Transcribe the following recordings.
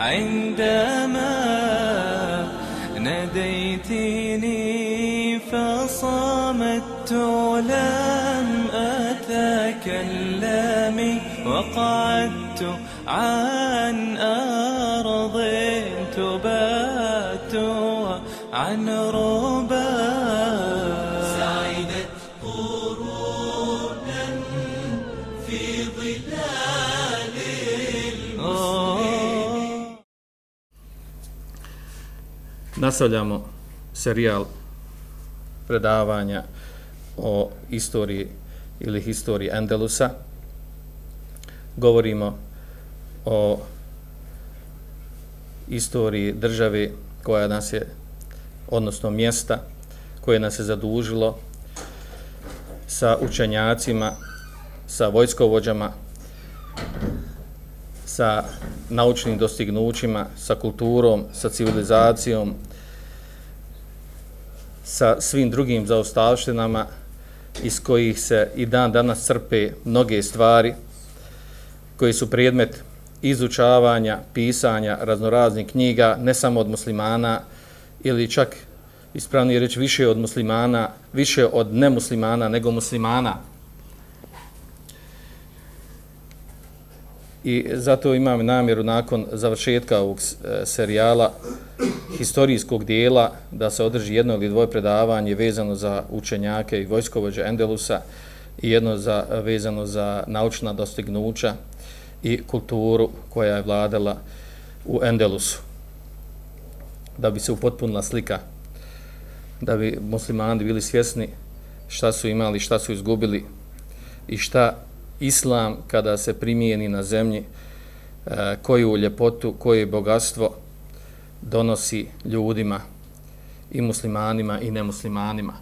عندما ناديتني فصمت لم أتكلم وقعدت عن أرض تبات عن ربا Nastavljamo serijal predavanja o istoriji ili historiji Endelusa. Govorimo o istoriji države koja nas je, odnosno mjesta koje nas je zadužilo sa učenjacima, sa vojskovođama, sa naučnim dostignućima, sa kulturom, sa civilizacijom, sa svim drugim zaostavštinama iz kojih se i dan danas crpe mnoge stvari koji su predmet izučavanja, pisanja raznoraznih knjiga, ne samo od muslimana ili čak ispravnije reći više od muslimana, više od nemuslimana nego muslimana. I zato imam namjeru nakon završetka ovog e, serijala historijskog dijela da se održi jedno ili dvoje predavanje vezano za učenjake i vojskovođe Endelusa i jedno za, vezano za naučna dostignuća i kulturu koja je vladala u Endelusu. Da bi se upotpunila slika, da bi muslimani bili svjesni šta su imali, šta su izgubili i šta islam kada se primijeni na zemlji e, koju ljepotu, koje bogatstvo donosi ljudima i muslimanima i nemuslimanima.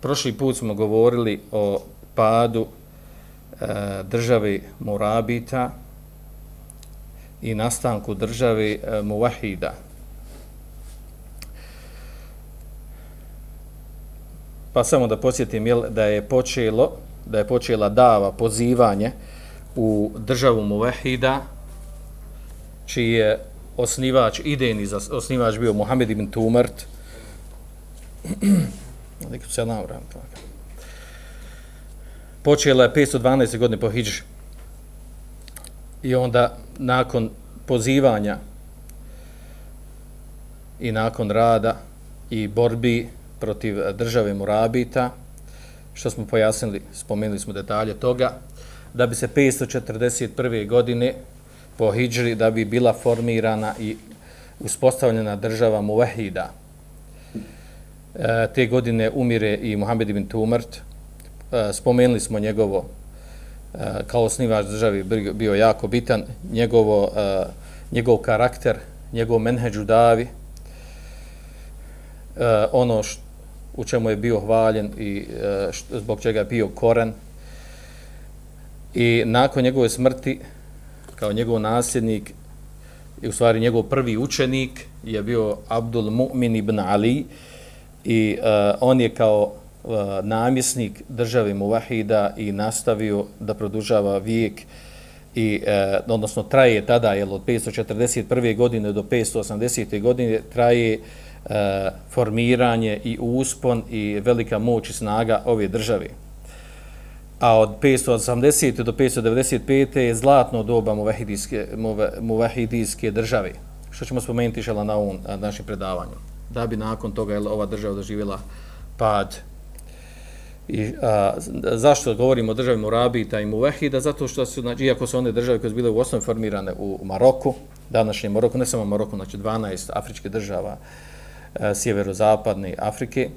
Prošli put smo govorili o padu e, države Murabita i nastanku države e, Muvahida. Pa samo da posjetim jel, da je počelo, da je počela dava, pozivanje u državu Muvehida, čiji je osnivač, idejni za osnivač bio Muhammed ibn Tumart. Nekako se navram. Počela je 512. godine po Hidži. I onda, nakon pozivanja i nakon rada i borbi protiv eh, države Murabita, što smo pojasnili, spomenuli smo detalje toga, da bi se 541. godine po Hidžri da bi bila formirana i uspostavljena država Muvahida. E, te godine umire i Muhammed ibn Tumart. E, spomenuli smo njegovo e, kao osnivač državi bio jako bitan, njegovo, e, njegov karakter, njegov menheđu davi, e, ono što u čemu je bio hvaljen i e, zbog čega je bio koren. I nakon njegove smrti, kao njegov nasljednik i u stvari njegov prvi učenik je bio Abdul Mu'min ibn Ali i e, on je kao e, namjesnik države Muvahida i nastavio da produžava vijek i e, odnosno traje tada jel od 541. godine do 580. godine traje e, formiranje i uspon i velika moć i snaga ove države a od 580. do 595. je zlatno doba muvahidijske, muvahidijske države, što ćemo spomenuti šala na ovom našem predavanju, da bi nakon toga jel, ova država doživjela pad. I, a, zašto govorimo o državi Murabita i Muvahida? Zato što su, znači, iako su one države koje su bile u osnovi formirane u Maroku, današnjem Maroku, ne samo Maroku, znači 12 afričke država, E, sjeverozapadne Afrike,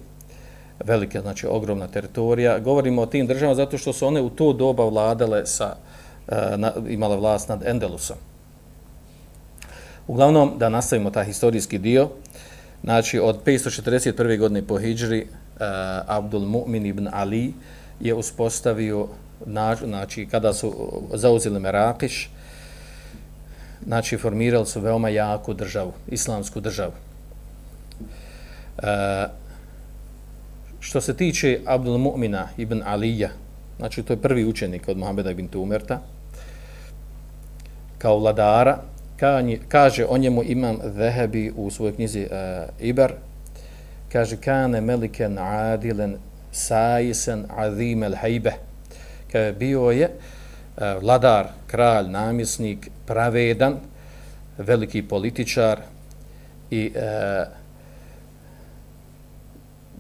velike, znači ogromna teritorija. Govorimo o tim državama zato što su one u to doba vladale sa, e, na, imale vlast nad Endelusom. Uglavnom, da nastavimo taj historijski dio, znači od 541. godine po Hidžri, uh, Abdul Mu'min ibn Ali je uspostavio, znači kada su zauzeli Merakiš, znači formirali su veoma jaku državu, islamsku državu. Uh, što se tiče Abdul Mu'mina ibn Alija, znači to je prvi učenik od Mohameda ibn Tumerta, kao vladara, kaže o njemu imam Zehebi u svojoj knjizi eh, uh, Ibar, kaže kane meliken adilen sajisen azim el hejbe, kaže bio je uh, vladar, kralj, namjesnik, pravedan, veliki političar i, uh,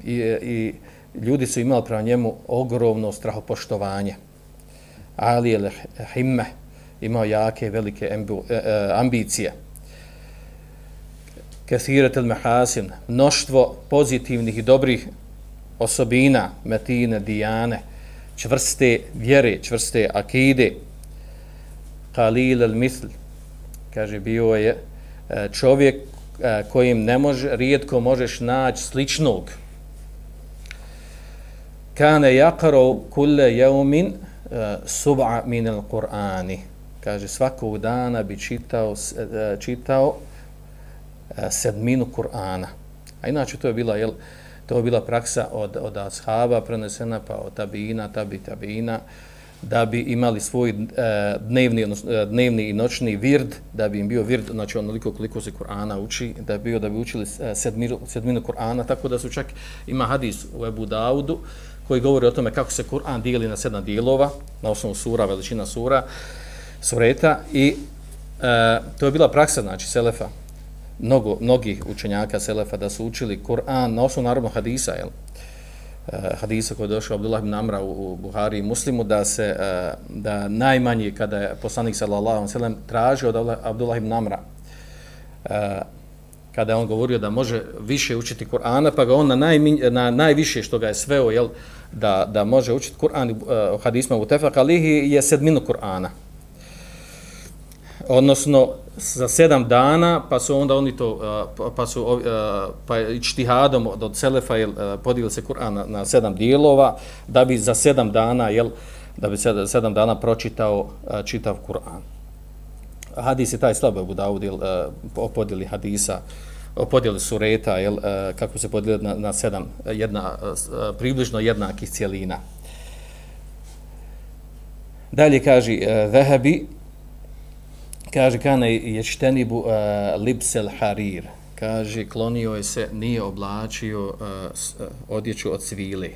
i, i ljudi su imali prema njemu ogromno strahopoštovanje. Ali el himme, imao jake, velike ambu, e, e, ambicije. Kathirat el mehasin, mnoštvo pozitivnih i dobrih osobina, metine, dijane, čvrste vjere, čvrste akide. Kalil el misl, kaže, bio je e, čovjek e, kojim ne može, rijetko možeš naći sličnog. Kane jakaro kulle jeumin eh, sub'a min al Qur'ani kaže svakog dana bi čitao eh, čitao eh, sedminu Kur'ana. A inače to je bila jel to je bila praksa od od ashaba prenesena pa od tabina, tabi tabina da bi imali svoj e, dnevni odnosno dnevni i noćni vird, da bi im bio vird, znači onoliko koliko se Kur'ana uči, da bi bio da bi učili sedminu, sedminu Kur'ana, tako da su čak ima hadis u Ebu Daudu koji govori o tome kako se Kur'an dijeli na sedam dijelova, na osnovu sura, veličina sura, sureta i e, to je bila praksa znači selefa. Mnogo mnogih učenjaka selefa da su učili Kur'an na osnovu naravno hadisa jel? E, hadisa koji je došao Abdullah ibn Amra u, u Buhari i Muslimu da se e, da najmanje kada je poslanik sallallahu alejhi ve sellem tražio od Abdullah ibn Amra e, kada je on govorio da može više učiti Kur'ana pa ga on na, najmin, na najviše što ga je sveo jel da, da može učiti Kur'an uh, hadisma u tefak alihi je sedminu Kur'ana odnosno za sedam dana, pa su onda oni to, eh, pa, pa su eh, pa čtihadom od Selefa jel, podijeli se Kur'an na, na sedam dijelova, da bi za sedam dana, jel, da bi sedam, sedam dana pročitao čitav Kur'an. Hadis je taj slabo u Dawud, jel, o podijeli hadisa, uh, podijeli sureta, jel, e, kako se podijeli na, na sedam, jedna, e, e, približno jednakih cijelina. Dalje kaže Vehebi, kaže kane je štenibu uh, libsel harir kaže klonio je se nije oblačio uh, odjeću od svile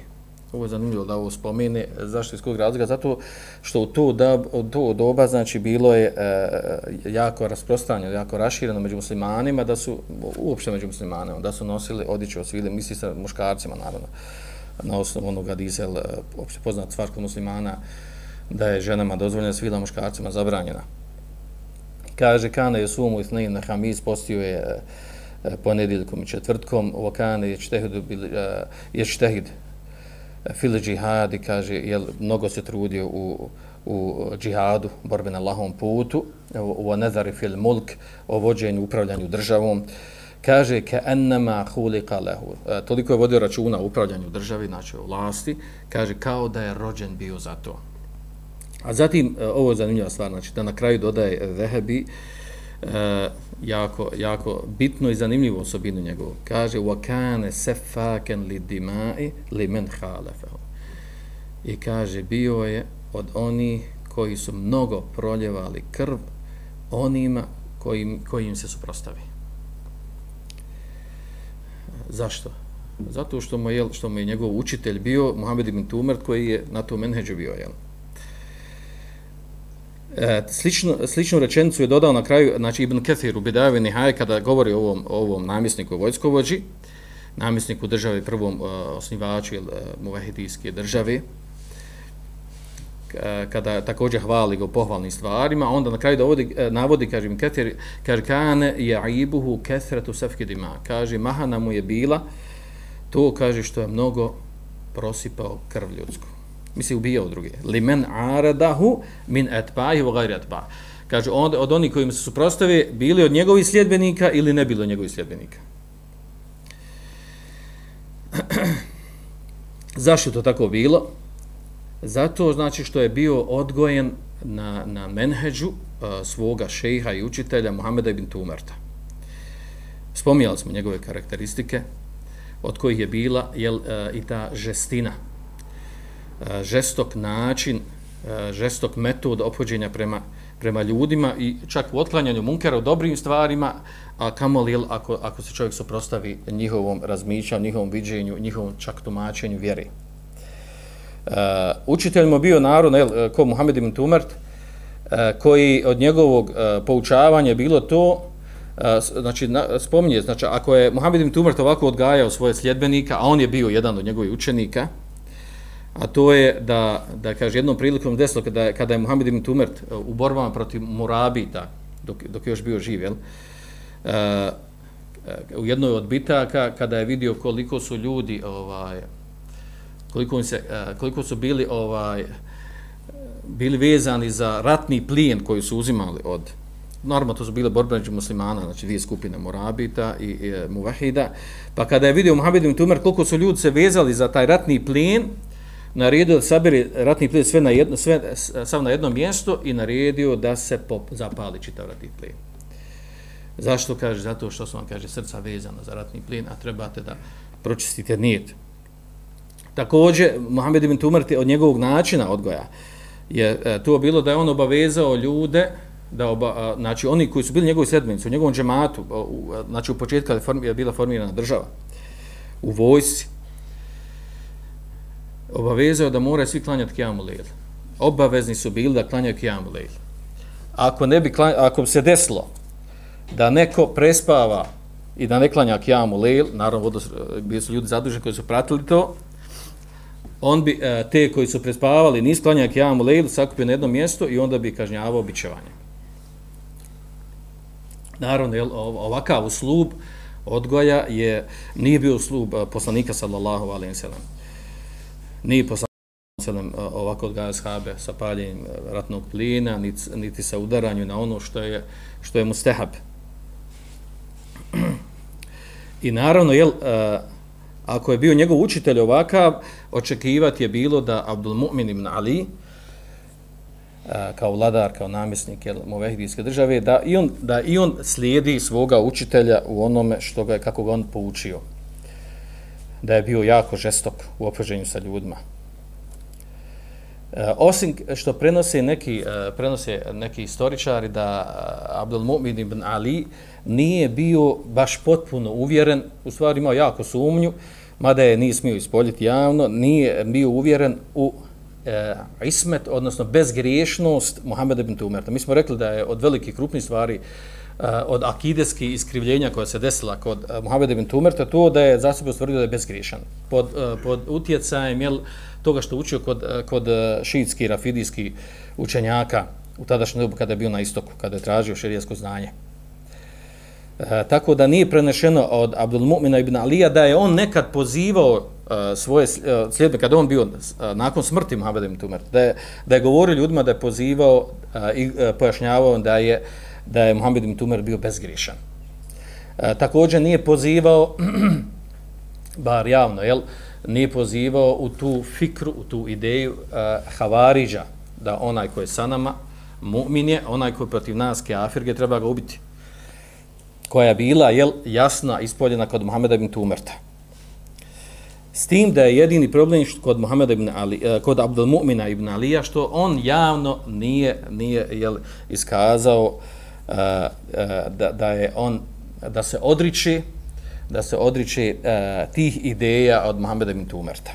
ovo je zanimljivo da ovo spomene. Zašto? Iz kog razloga? Zato što u to, da, u to doba znači bilo je e, jako rasprostranjeno jako rašireno među muslimanima da su uopšte među muslimanima da su nosili odjeću od svile misli sa muškarcima naravno. Na osnovu onoga dizel e, opšte poznat stvar kod muslimana da je ženama dozvoljena svila muškarcima zabranjena. Kaže kana je sumu ithnain na hamiz, postio je e, e, ponedjeljkom i četvrtkom. Ovo kana e, je čtehid je čtehid fil džihadi, i kaže jel, mnogo se trudio u u džihadu, borbi na lahom putu, u nezari fil mulk, o vođenju, upravljanju državom, kaže ka ennama hulika lehu. E, toliko je vodio računa o upravljanju državi, znači o vlasti, kaže kao da je rođen bio za to. A zatim, e, ovo je zanimljiva stvar, znači da na kraju dodaje Vehebi, e, jako, jako bitno i zanimljivu osobinu njegovu. Kaže, وَكَانَ سَفَاكَنْ لِدِمَاءِ لِمَنْ خَالَفَهُ I kaže, bio je od oni koji su mnogo proljevali krv onima kojim, kojim se suprostavi. Zašto? Zato što mu je, što mu je njegov učitelj bio Muhammed ibn Tumert koji je na tom menheđu bio, jel? E, slično, sličnu rečenicu je dodao na kraju, znači Ibn Kathir u Bidajevi Nihaj, kada govori o ovom, ovom namjesniku vojskovođi, namjesniku države, prvom uh, osnivaču uh, muvahidijske države, e, kada također hvali go pohvalnim stvarima, onda na kraju dovodi, navodi, kaže Ibn Kathir, kaže, kane je ibuhu kethratu safke dima, kaže, mahana mu je bila, to kaže što je mnogo prosipao krv ljudsku. Misli, ubijao druge. Limen aradahu min etbahi u gajri etbahi. Kaže, od, od onih kojim se suprostave, bili od njegovih sljedbenika ili ne bilo od njegovih sljedbenika. Zašto to tako bilo? Zato znači što je bio odgojen na, na menheđu uh, svoga šejha i učitelja Muhameda ibn Tumerta. Spomijali smo njegove karakteristike, od kojih je bila jel, uh, i ta žestina, E, žestok način, e, žestok metod opođenja prema, prema ljudima i čak u otklanjanju munkera u dobrim stvarima, a kamo li ako, ako se čovjek suprostavi njihovom razmišljanju, njihovom viđenju, njihovom čak tumačenju vjeri. Uh, e, učitelj mu bio narod, ko Muhammed ibn Tumert, uh, koji od njegovog uh, poučavanja bilo to, uh, znači, na, spominje, znači, ako je Muhammed ibn Tumert ovako odgajao svoje sljedbenika, a on je bio jedan od njegovih učenika, a to je da, da kaže, jednom prilikom desilo, kada, kada je Muhammed ibn Tumert e, u borbama protiv Murabita, dok, dok je još bio živ, jel, e, e, u jednoj od bitaka, kada je vidio koliko su ljudi, ovaj, koliko, se, koliko su bili ovaj bili vezani za ratni plijen koji su uzimali od normalno to su bile borbe među muslimana, znači dvije skupine Morabita i, i Muvahida, pa kada je vidio Muhammed ibn Tumer koliko su ljudi se vezali za taj ratni plijen, naredio da saberi ratni plin sve na jedno, sve, samo na jedno mjesto i naredio da se pop, zapali čitav ratni plin. Zašto kaže? Zato što su vam kaže srca vezana za ratni plin, a trebate da pročistite nijet. Također, Mohamed ibn Tumar od njegovog načina odgoja je e, to bilo da je on obavezao ljude, da oba, a, znači oni koji su bili njegovi sedmenici, u njegovom džematu, u, znači u početku je, form, je bila formirana država, u vojsi, obavezao da mora svi klanjati kijamu lejl. Obavezni su bili da klanjaju kijamu lejl. Ako, ne bi klanj, ako se desilo da neko prespava i da ne klanja kijamu lejl, naravno bili su ljudi zaduženi koji su pratili to, on bi e, te koji su prespavali nisu klanjali kijamu lejl, sakupio na jedno mjesto i onda bi kažnjavao bićevanje. Naravno, jel, ovakav uslub odgoja je, nije bio uslub e, poslanika sallallahu alaihi wa sallam. Nije poslanik sallam ovako odgaja shabe sa paljenjem e, ratnog plina, niti, niti sa udaranju na ono što je, što je mustehab. I naravno, jel, e, ako je bio njegov učitelj ovakav, očekivati je bilo da Abdul Mu'min ibn Ali, e, kao vladar, kao namjesnik Movehdijske države, da i, on, da i on slijedi svoga učitelja u onome što ga je, kako ga on poučio. Da je bio jako žestok u opoženju sa ljudima. E, osim što prenose neki, e, prenose neki istoričari da e, Abdul Mu'min ibn Ali nije bio baš potpuno uvjeren, u stvari imao jako sumnju, mada je nije smio ispoljiti javno, nije bio uvjeren u e, ismet, odnosno bezgriješnost Muhammeda ibn Tumerta. Mi smo rekli da je od velikih krupnih stvari, e, Eh, od akideskih iskrivljenja koja se desila kod e, ibn Tumerta, to da je za sebe ustvrdio da je bezgrišan Pod, eh, pod utjecajem jel, toga što učio kod, kod šiitski, rafidijski učenjaka u tadašnjem dobu kada je bio na istoku, kada je tražio širijesko znanje. E, tako da nije prenešeno od Abdul Mu'mina ibn Alija da je on nekad pozivao e, svoje e, sljedbe, kada on bio e, nakon smrti Muhammeda ibn Tumer, da je, da je govorio ljudima da je pozivao e, i e, pojašnjavao da je, da je Muhammed ibn Tumer bio bezgrišan. E, također nije pozivao, bar javno, jel, nije pozivao u tu fikru, u tu ideju e, Havariđa, da onaj ko je sa nama, mu'min je, onaj ko je protiv nas, keafir, treba ga ubiti koja je bila jel, jasna, ispoljena kod Muhameda ibn Tumerta. S tim da je jedini problem što kod Muhameda ibn Ali, e, kod Abdul Mu'mina ibn Alija, što on javno nije, nije jel, iskazao uh, da, da je on, da se odriči, da se odriči tih ideja od Muhameda bin Tumerta.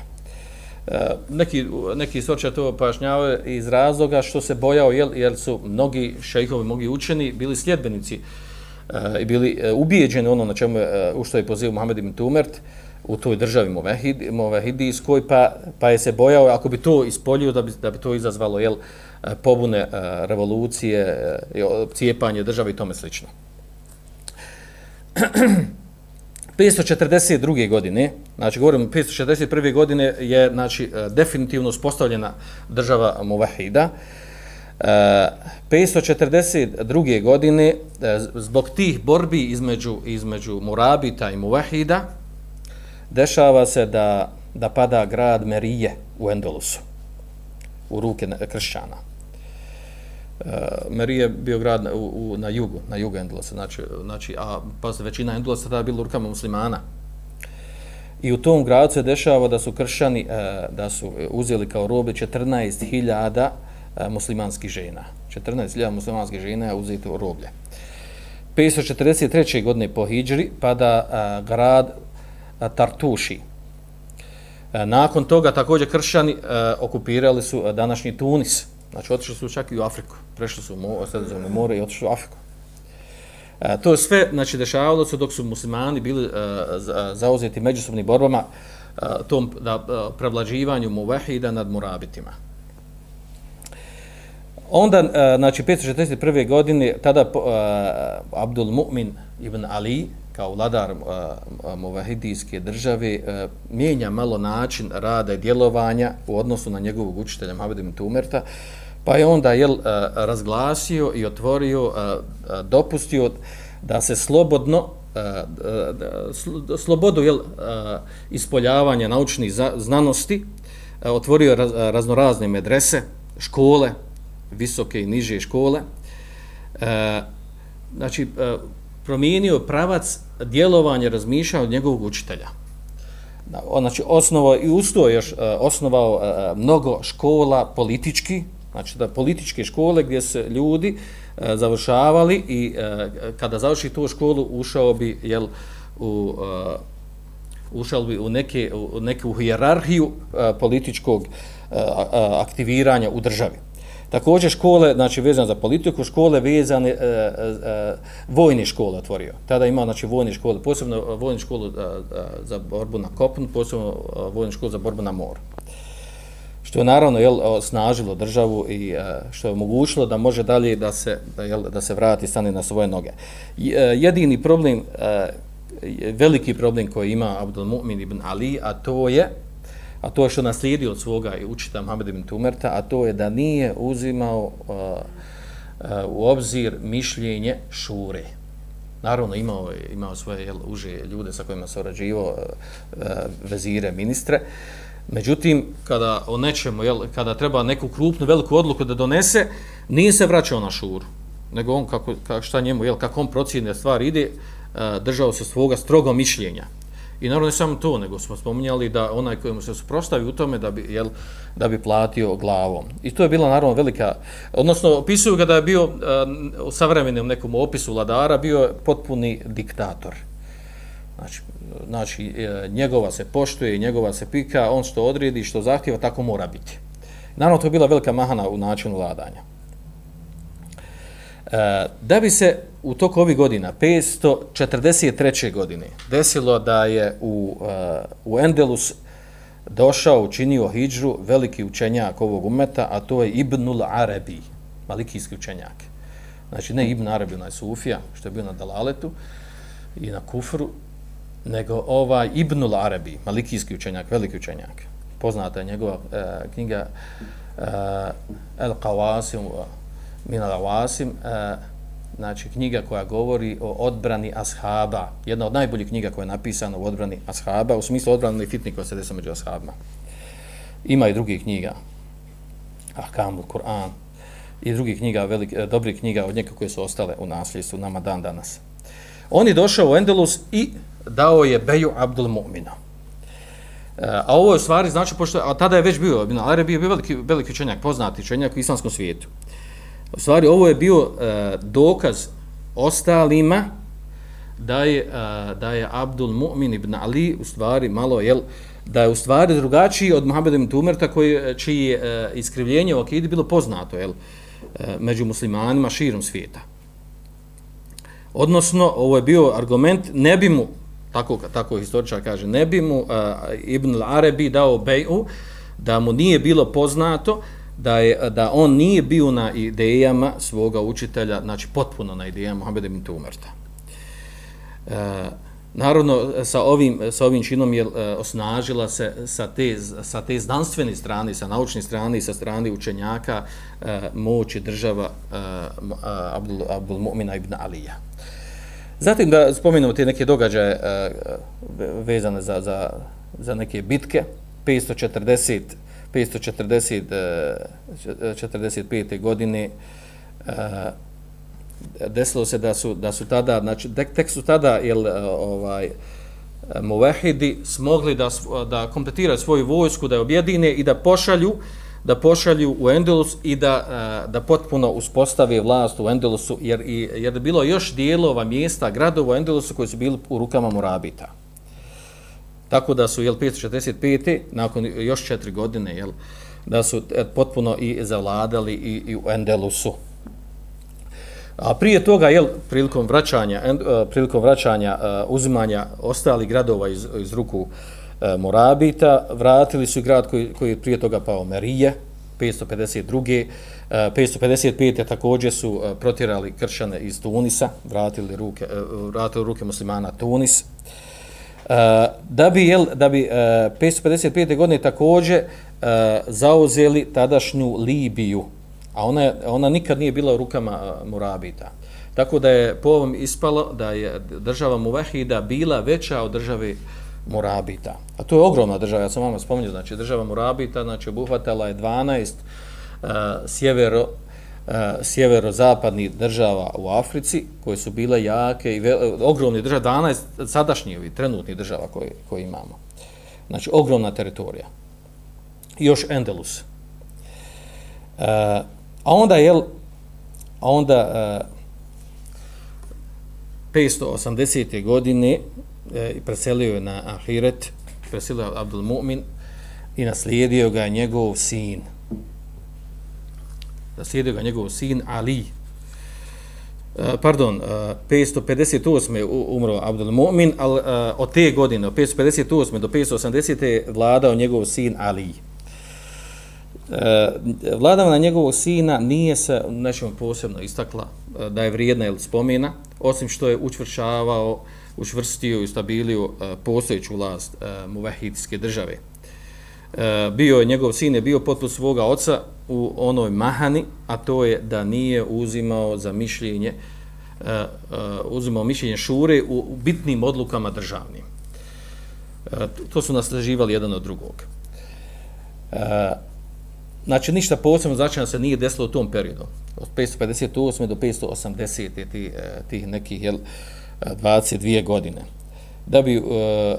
Neki, neki sočar to pojašnjavaju iz razloga što se bojao, jel, jer su mnogi šejhovi, mnogi učeni bili sljedbenici i bili uh, ubijeđeni ono na čemu e, u što je pozivao Mohamed ibn Tumert u toj državi Movehidijskoj, pa, pa je se bojao ako bi to ispoljio da bi, da bi to izazvalo jel, E, pobune e, revolucije, e, cijepanje države i tome slično. 542. godine, znači govorimo 541. godine je znači definitivno uspostavljena država Muvahida. 542. godine zbog tih borbi između između Murabita i Muvahida dešava se da da pada grad Merije u Endolusu u ruke kršćana. Eh, Merije bio grad na, u, na jugu, na jugu Endulasa, znači, znači, a pa se većina Endulasa tada bila u rukama muslimana. I u tom gradu se dešava da su kršćani, eh, da su uzeli kao robe 14.000 eh, muslimanskih žena. 14.000 muslimanskih žena je uzeti u roblje. 543. godine po Hidžri pada uh, grad uh, Tartuši, E, nakon toga također kršćani e, okupirali su današnji Tunis. Znači otišli su čak i u Afriku. Prešli su u Sredozemno more i otišli u Afriku. E, to je sve, znači, dešavalo se dok su muslimani bili e, zauzeti međusobnim borbama e, tom da, e, prevlađivanju muvahida nad murabitima. Onda, e, znači, 541. godine, tada e, Abdul Mu'min ibn Ali, kao vladar uh, muvahidijske države uh, mijenja malo način rada i djelovanja u odnosu na njegovog učitelja Mohameda ibn Tumerta, pa je onda jel, e, razglasio i otvorio, e, e, dopustio da se slobodno slobodu jel, ispoljavanja naučnih znanosti otvorio raznorazne medrese, škole, visoke i niže škole. Znači, promijenio pravac djelovanja razmišljanja od njegovog učitelja. Znači, osnovao i usto još osnovao mnogo škola politički, znači da političke škole gdje se ljudi e, završavali i e, kada završi tu školu ušao bi jel, u, e, ušao bi u neke, u neku hijerarhiju e, političkog e, aktiviranja u državi. Također škole, znači vezane za politiku, škole vezane, e, e, e, vojne škole otvorio. Tada ima znači vojne škole, posebno e, vojne škole e, e, za borbu na kopnu, posebno e, vojne škole za borbu na moru. Što je naravno jel, snažilo državu i e, što je omogućilo da može dalje da se, da, jel, da se vrati stane na svoje noge. E, jedini problem, e, veliki problem koji ima Abdul Mu'min ibn Ali, a to je a to je što naslijedio od svoga i učita Muhammed ibn Tumerta, a to je da nije uzimao u obzir mišljenje šure. Naravno, imao, imao svoje jel, uže ljude sa kojima se orađivo vezire, ministre. Međutim, kada o nečemu, jel, kada treba neku krupnu, veliku odluku da donese, nije se vraćao na šuru. Nego on, kako, kako šta njemu, jel, kako on procijene stvari ide, e, držao se svoga strogo mišljenja. I naravno ne samo to, nego smo spominjali da onaj kojemu se suprostavi u tome da bi, jel, da bi platio glavom. I to je bila naravno velika, odnosno opisuju ga da je bio e, u savremenom nekom opisu vladara, bio potpuni diktator. Znači, znači e, njegova se poštuje, njegova se pika, on što odredi, što zahtjeva, tako mora biti. Naravno, to je bila velika mahana u načinu vladanja. E, da bi se u toku ovih godina, 543. godine, desilo da je u, e, u Endelus došao, učinio hijđru, veliki učenjak ovog umeta, a to je Ibnul Arabi, malikijski učenjak. Znači, ne Ibn Arabi, onaj Sufija, što je bio na Dalaletu i na Kufru, nego ovaj Ibnul Arabi, malikijski učenjak, veliki učenjak. Poznata je njegova e, knjiga e, El Qawasim, Min al-Awasim, e, znači knjiga koja govori o odbrani ashaba, jedna od najboljih knjiga koja je napisana u odbrani ashaba, u smislu odbrani fitni koja se desa među ashabima. Ima i drugih knjiga, Ahkamul, Kur'an, i drugih knjiga, velik, e, dobrih knjiga od njega koje su ostale u nasljedstvu nama dan danas. On je došao u Endelus i dao je Beju Abdul Mu'mina. E, a ovo je u stvari, znači, pošto, a tada je već bio, ali je bio veliki, veliki učenjak, poznati učenjak u islamskom svijetu. U stvari, ovo je bio uh, dokaz ostalima da je, uh, da je Abdul Mu'min ibn Ali u stvari malo, jel, da je u stvari drugačiji od Muhammed ibn Tumerta koji, e, čiji je uh, iskrivljenje u akidi bilo poznato jel, uh, među muslimanima širom svijeta. Odnosno, ovo je bio argument, ne bi mu, tako, tako historičar kaže, ne bi mu uh, Ibn Arabi dao beju, da mu nije bilo poznato da je da on nije bio na idejama svoga učitelja, znači potpuno na idejama Muhameda ibn Tumerta. E, Naravno, sa ovim, sa ovim činom je e, osnažila se sa te, sa te znanstvene strane, sa naučne strane i sa strane učenjaka e, moći država e, Abdul, Abdul Mu'mina ibn Alija. Zatim da spomenemo te neke događaje e, vezane za, za, za neke bitke. 540, 540 45. godine e, desilo se da su da su tada znači tek, su tada jel e, ovaj muvahidi smogli da da kompletiraju svoju vojsku da je objedine i da pošalju da pošalju u Endelus i da e, da potpuno uspostave vlast u Endelusu jer i jer je bilo još dijelova mjesta gradova u Endelusu koji su bili u rukama Murabita. Tako da su jel 545. nakon još 4 godine jel da su e, potpuno i zavladali i, i u Endelusu. A prije toga, jel, prilikom vraćanja, e, prilikom vraćanja uh, uzimanja ostali gradova iz, iz ruku uh, E, Morabita, vratili su grad koji, koji je prije toga pao Merije, 552. 555. E, također su e, uh, protirali kršane iz Tunisa, vratili ruke, vratili ruke muslimana Tunis. Da bi, jel, da bi 555. godine također zauzeli tadašnju Libiju, a ona, ona nikad nije bila u rukama Murabita. Tako da je po ovom ispalo da je država Muvahida bila veća od države Murabita. A to je ogromna država, ja sam vam spomenuo, znači država Murabita, znači obuhvatala je 12 uh, sjevero, uh, sjeverozapadnih država u Africi, koje su bile jake i ve, ogromne države, 12 sadašnjih ovih trenutnih država koje, koje imamo. Znači, ogromna teritorija. I još Endelus. Uh, e, A onda je a onda e, uh, 580. godine e, preselio je na Ahiret, preselio Abdul Mu'min i naslijedio ga njegov sin. Naslijedio ga njegov sin Ali. E, pardon, e, 558. umro Abdul Mu'min, ali e, od te godine, od 558. do 580. vladao njegov sin Ali. E, vladavna njegovog sina nije se nečemu posebno istakla e, da je vrijedna ili spomena, osim što je učvršavao, učvrstio i stabilio e, postojeću vlast e, muvahidske države. E, bio je, njegov sin je bio potput svoga oca u onoj mahani, a to je da nije uzimao za mišljenje uzimao mišljenje šure u bitnim odlukama državnim. To su naslaživali jedan od drugog. Znači, ništa posebno značajno se nije desilo u tom periodu. Od 558. do 580. tih, e, tih nekih jel, 22 godine. Da bi, e,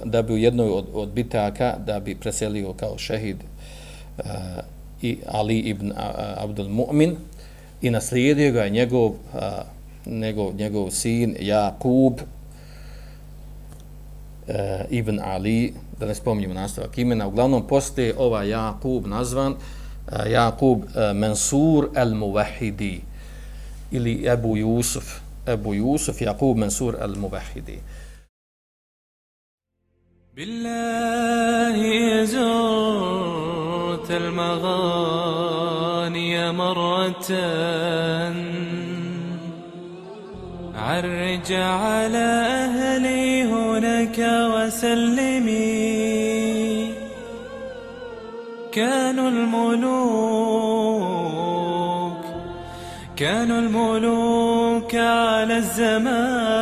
da bi u jednoj od, od bitaka, da bi preselio kao šehid e, i Ali ibn Abdul Mu'min i naslijedio ga je njegov, e, njegov, njegov sin Jakub ibn Ali, da ne spominjemo nastavak imena. Uglavnom, postoje ova Jakub nazvan Jakub Mansur al-Muwahidi ili Abu Yusuf Abu Yusuf Jakub Mansur al-Muwahidi بالله زرت المغاني مرة. عرج على أهلي هناك وسلمي. كانوا الملوك كانوا الملوك على الزمان.